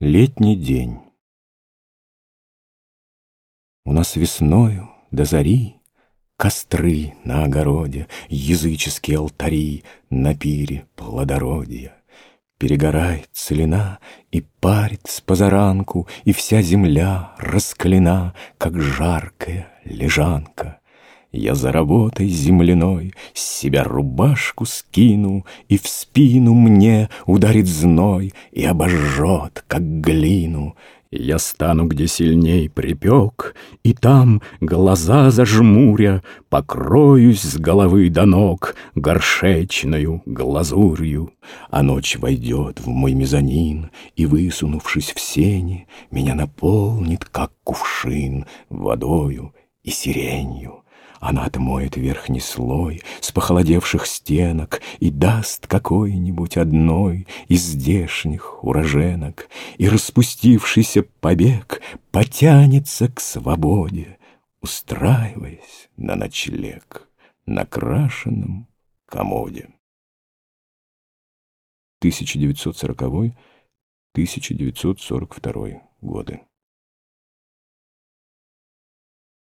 Летний день. У нас весною до зари Костры на огороде, языческие алтари На пире плодородия. Перегорает целина и парит с позаранку, И вся земля раскалена, как жаркая лежанка. Я за работой земляной с себя рубашку скину, И в спину мне ударит зной и обожжет, как глину. Я стану, где сильней припек, И там, глаза зажмуря, Покроюсь с головы до ног Горшечною глазурью. А ночь войдет в мой мезонин, И, высунувшись в сени, Меня наполнит, как кувшин, Водою и сиренью. Она отмоет верхний слой с похолодевших стенок И даст какой-нибудь одной из здешних уроженок, И распустившийся побег потянется к свободе, Устраиваясь на ночлег на крашенном комоде. 1940-1942 годы.